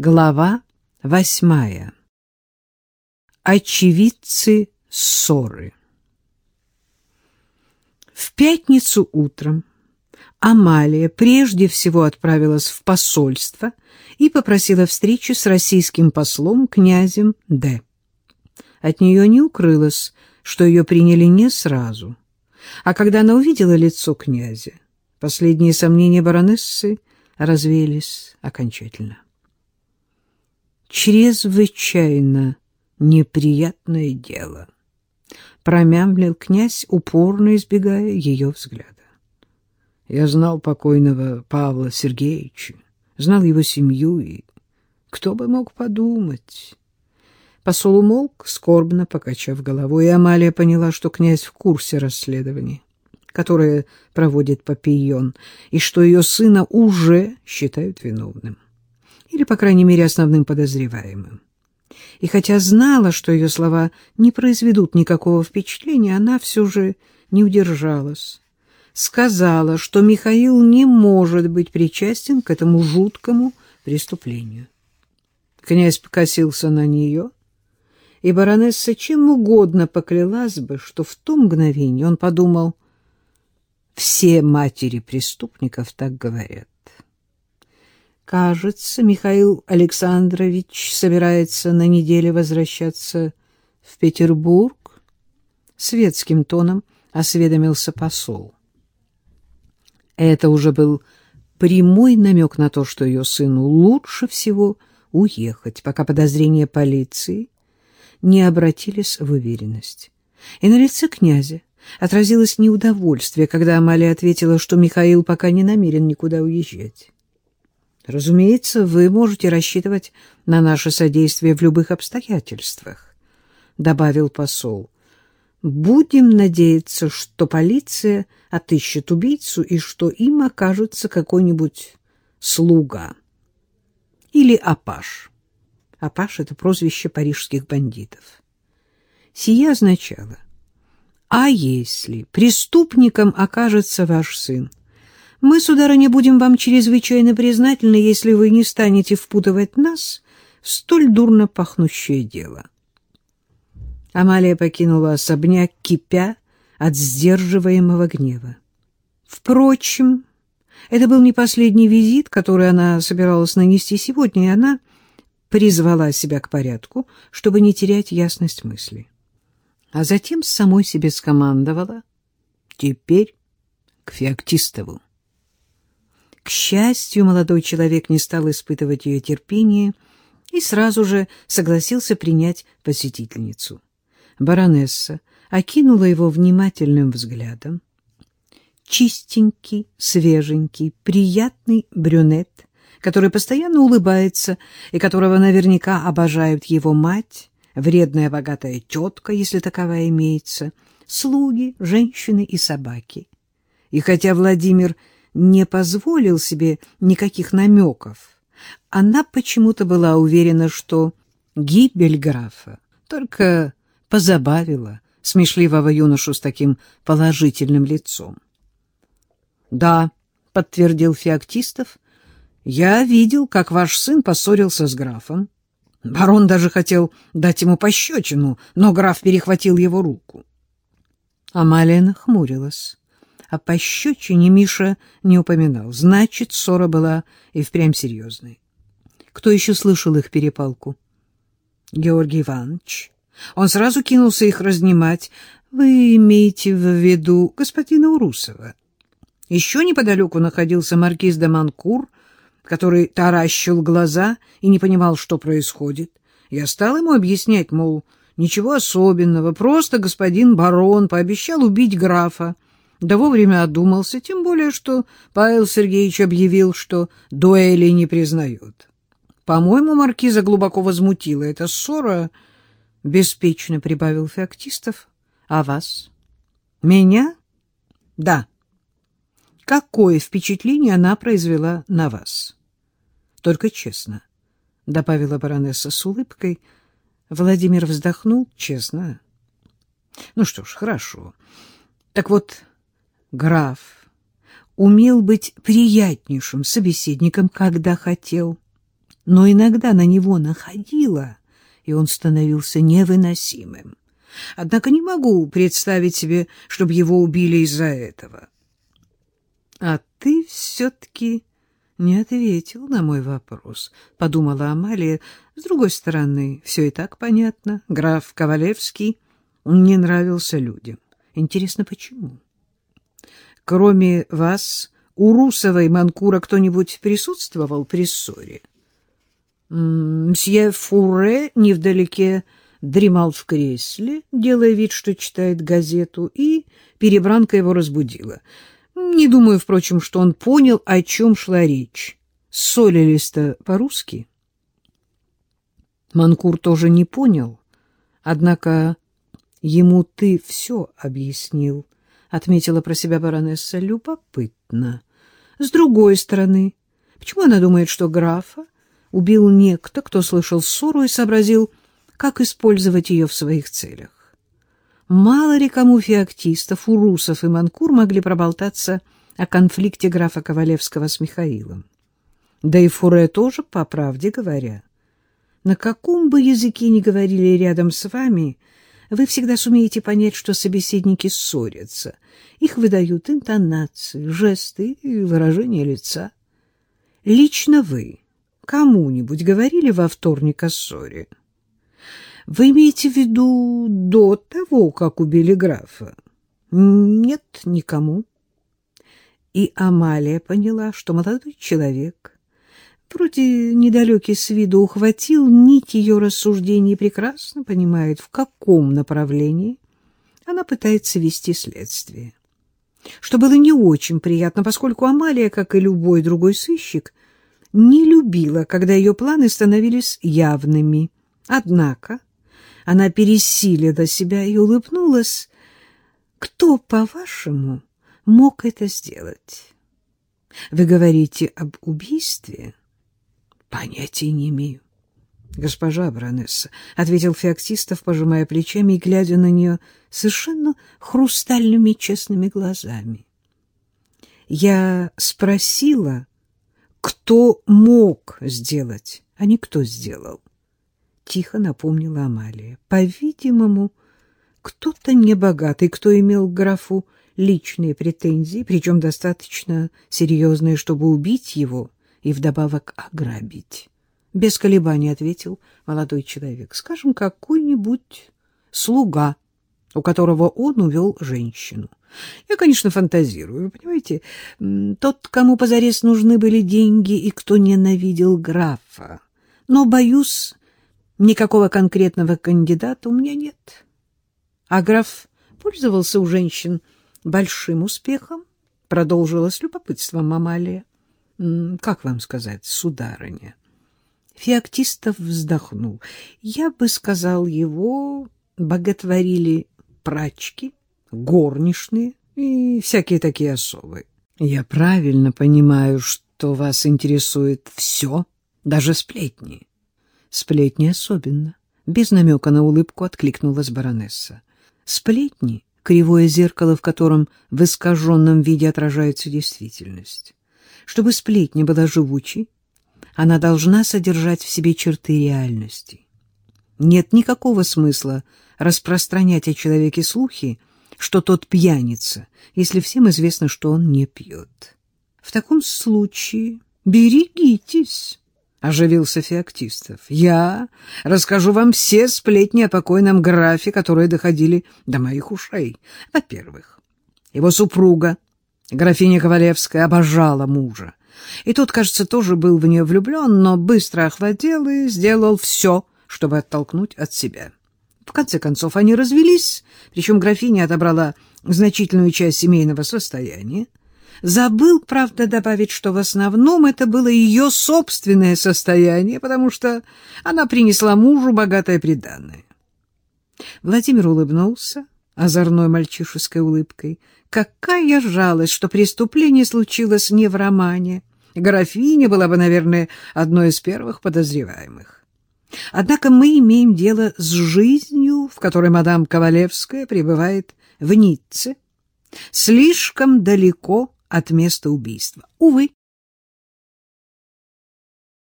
Глава восьмая. Очевидцы ссоры. В пятницу утром Амалия прежде всего отправилась в посольство и попросила встречи с российским послом князем Д. От нее не укрылось, что ее приняли не сразу. А когда она увидела лицо князя, последние сомнения баронессы развеялись окончательно чрезвычайно неприятное дело, промямлил князь, упорно избегая ее взгляда. Я знал покойного Павла Сергеевича, знал его семью, и кто бы мог подумать... Посол умолк, скорбно покачав головой, и Амалия поняла, что князь в курсе расследования, которое проводит Папийон, и что ее сына уже считают виновным или, по крайней мере, основным подозреваемым. И хотя знала, что ее слова не произведут никакого впечатления, она все же не удержалась. Сказала, что Михаил не может быть причастен к этому жуткому преступлению. Князь покосился на нее, и баронесса чем угодно поклялась бы, что в то мгновение он подумал, все матери преступников так говорят. Кажется, Михаил Александрович собирается на неделе возвращаться в Петербург. Светским тоном осведомился посол. Это уже был прямой намек на то, что ее сыну лучше всего уехать, пока подозрения полиции не обратились в уверенность. И на лице князя отразилось неудовольствие, когда Амалия ответила, что Михаил пока не намерен никуда уезжать. Разумеется, вы можете рассчитывать на наше содействие в любых обстоятельствах, добавил посол. Будем надеяться, что полиция отыщет убийцу и что им окажется какой-нибудь слуга или апаш. Апаш — это прозвище парижских бандитов. Сие означало, а если преступником окажется ваш сын, мы, сударыня, будем вам чрезвычайно признательны, если вы не станете впутывать нас в столь дурно пахнущее дело. Амалия покинула особняк, кипя от сдерживаемого гнева. Впрочем, это был не последний визит, который она собиралась нанести сегодня, и она призвала себя к порядку, чтобы не терять ясность мысли. А затем самой себе скомандовала «Теперь к Феоктистову». К счастью, молодой человек не стал испытывать ее терпение и сразу же согласился принять посетительницу. Баронесса окинула его внимательным взглядом. Чистенький, свеженький, приятный брюнет, который постоянно улыбается и которого наверняка обожают его мать, вредная богатая тетка, если таковая имеется, слуги, женщины и собаки. И хотя Владимир не позволил себе никаких намеков. Она почему-то была уверена, что гибель графа только позабавила смешливого юношу с таким положительным лицом. — Да, — подтвердил Феоктистов, — я видел, как ваш сын поссорился с графом. Барон даже хотел дать ему пощечину, но граф перехватил его руку. Амалия нахмурилась. О пощечине Миша не упоминал. Значит, ссора была и впрямь серьезной. Кто еще слышал их перепалку? Георгий Иванович. Он сразу кинулся их разнимать. Вы имеете в виду господина Урусова? Еще неподалеку находился маркиз де Манкур, который таращил глаза и не понимал, что происходит. Я стал ему объяснять, мол, ничего особенного, просто господин барон пообещал убить графа, да вовремя одумался, тем более, что Павел Сергеевич объявил, что дуэли не признает. По-моему, маркиза глубоко возмутила эта ссора, — беспечно прибавил Феоктистов. — А вас? — Меня? — Да. Какое впечатление она произвела на вас? — Только честно, — добавила баронесса с улыбкой. Владимир вздохнул. — Честно? — Ну что ж, хорошо. Так вот граф умел быть приятнейшим собеседником, когда хотел. но иногда на него находило, и он становился невыносимым. Однако не могу представить себе, чтобы его убили из-за этого. — А ты все-таки не ответил на мой вопрос, — подумала Амалия. С другой стороны, все и так понятно. Граф Ковалевский не нравился людям. Интересно, почему? Кроме вас, у Русова и Манкура кто-нибудь присутствовал при ссоре? Мсье Фуре невдалеке дремал в кресле, делая вид, что читает газету, и перебранка его разбудила. Не думаю, впрочем, что он понял, о чем шла речь. Ссорились-то по-русски. Манкур тоже не понял, однако ему ты все объяснил, — отметила про себя баронесса. Любопытно. С другой стороны, почему она думает, что графа убил некто, кто слышал ссору и сообразил, как использовать ее в своих целях? Мало ли кому феоктистов, урусов и манкур могли проболтаться о конфликте графа Ковалевского с Михаилом. Да и Фуре тоже, по правде говоря. На каком бы языке ни говорили рядом с вами, вы всегда сумеете понять, что собеседники ссорятся. Их выдают интонации, жесты и выражения лица. Лично вы кому-нибудь говорили во вторник о ссоре? Вы имеете в виду до того, как убили графа? Нет, никому. И Амалия поняла, что молодой человек, вроде недалекий с виду, ухватил нить ее рассуждений и прекрасно понимает, в каком направлении она пытается вести следствие. Что было не очень приятно, поскольку Амалия, как и любой другой сыщик, не любила, когда ее планы становились явными. Однако она пересилила себя и улыбнулась. Кто, по-вашему, мог это сделать? Вы говорите об убийстве? Понятия не имею. Госпожа Бронесса, — ответил Феоктистов, пожимая плечами и глядя на нее совершенно хрустальными честными глазами. Я спросила, кто мог сделать, а не кто сделал тихо напомнила Амалия. По-видимому, кто-то небогатый, кто имел к графу личные претензии, причем достаточно серьезные, чтобы убить его и вдобавок ограбить. Без колебаний ответил молодой человек. Скажем, какой-нибудь слуга, у которого он увел женщину. Я, конечно, фантазирую, понимаете, тот, кому позарез нужны были деньги и кто ненавидел графа. Но, боюсь, Никакого конкретного кандидата у меня нет. А граф пользовался у женщин большим успехом, продолжила с любопытством Амалия. Как вам сказать, сударыня? Феоктистов вздохнул. Я бы сказал, его боготворили прачки, горничные и всякие такие особы. Я правильно понимаю, что вас интересует все, даже сплетни. Сплетни особенно. Без намека на улыбку откликнулась баронесса. Сплетни — кривое зеркало, в котором в искаженном виде отражается действительность. Чтобы сплетня была живучей, она должна содержать в себе черты реальности. Нет никакого смысла распространять о человеке слухи, что тот пьяница, если всем известно, что он не пьет. В таком случае берегитесь. — оживился Феоктистов. — Я расскажу вам все сплетни о покойном графе, которые доходили до моих ушей. Во-первых, его супруга, графиня Ковалевская, обожала мужа. И тот, кажется, тоже был в нее влюблен, но быстро охладел и сделал все, чтобы оттолкнуть от себя. В конце концов, они развелись, причем графиня отобрала значительную часть семейного состояния. Забыл, правда, добавить, что в основном это было ее собственное состояние, потому что она принесла мужу богатое приданное. Владимир улыбнулся озорной мальчишеской улыбкой. Какая жалость, что преступление случилось не в романе. Графиня была бы, наверное, одной из первых подозреваемых. Однако мы имеем дело с жизнью, в которой мадам Ковалевская пребывает в Ницце, слишком далеко от места убийства. Увы,